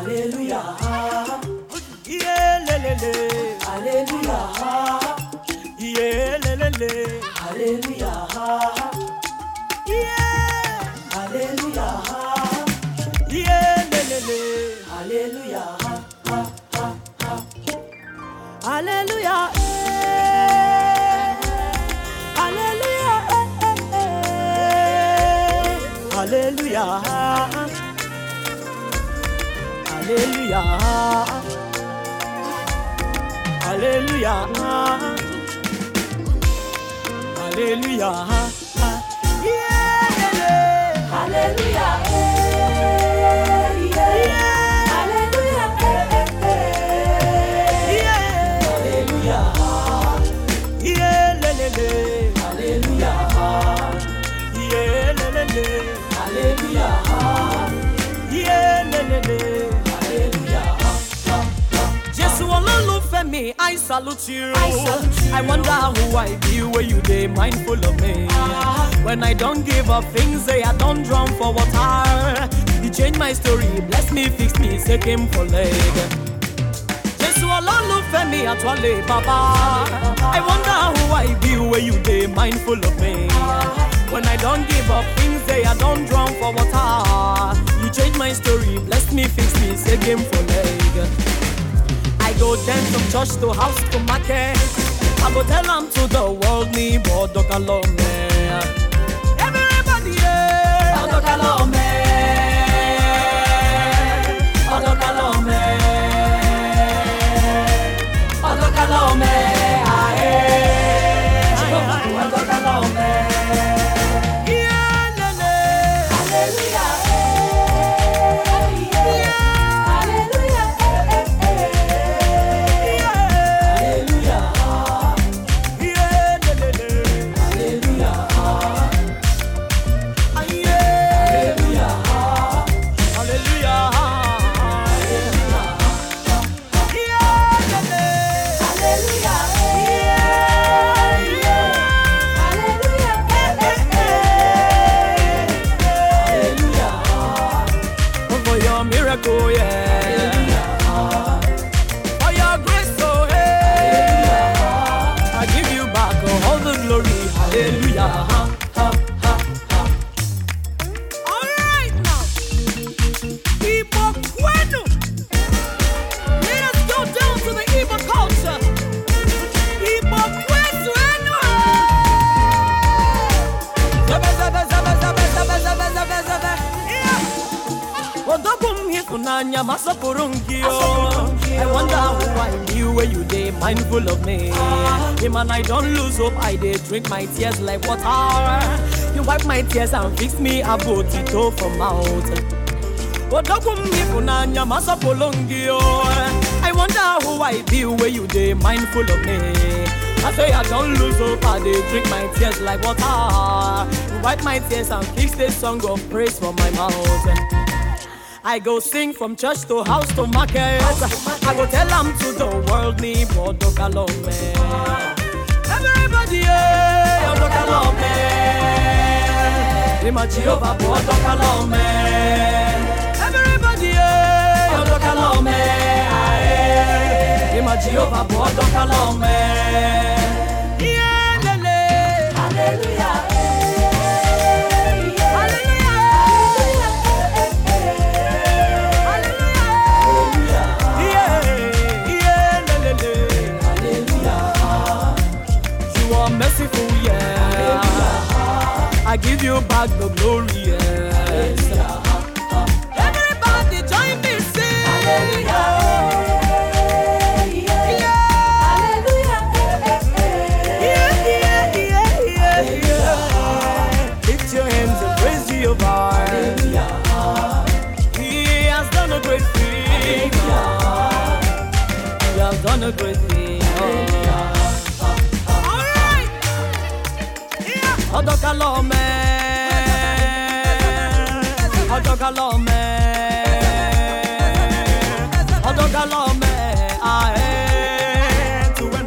Alléluia. Yeah, le, le, le. Alléluia. Yeah, le, le, le. Alléluia. Yeah. Alléluia. Yeah, le, le, le. Alléluia. Alléluia. Alléluia. Alléluia. Hallelujah. Hallelujah. Yeah. Hallelujah. eh, I salute you. I salute you. I wonder who I be where you dey mindful of me. Uh-huh. When I don't give up things, say I don't drown for water. You change my story, bless me, fix me, take him for leg. Jésù olólùfẹ́ mi, àtúwálé bàbá. I wonder who I be where you dey mindful of me. Uh-huh. When I don't give up things, they I don't drown for water. You change my story, bless me, fix me, take him for leg. Church to house to market. I go tell them to the world me bodoka me. Everybody, yeah. Odokalome. Odokalome. M ịfụnanya ma sọpụrụ m gị o. Oh. I wonder who I where you dey mindful of me. Him and I don't lose hope, I dey drink my tears like water. You wipe my tears and fix me abụ otito for mouth. Odogwu m ịfụnanya ma sọpụrụ m gị o. I wonder who I be where you dey mindful of me. I say I don't lose hope, I drink my tears like water. You wipe my tears and fix this song of praise for my mouth. I go sing from church to house to market. I go tell them to the world me bodokalome. Everybody, yeah, bodokalome. Ima Jehovah bodokalome. Everybody, yeah, bodokalome. Aye. Ima Jehovah bodokalome. Yeah, lele. Hallelujah. Give you back the glory, yes. Everybody join me, sing. Has done a great thing. All right. Yeah. Odokalome. Odokalome. Odokalome. Aye. To when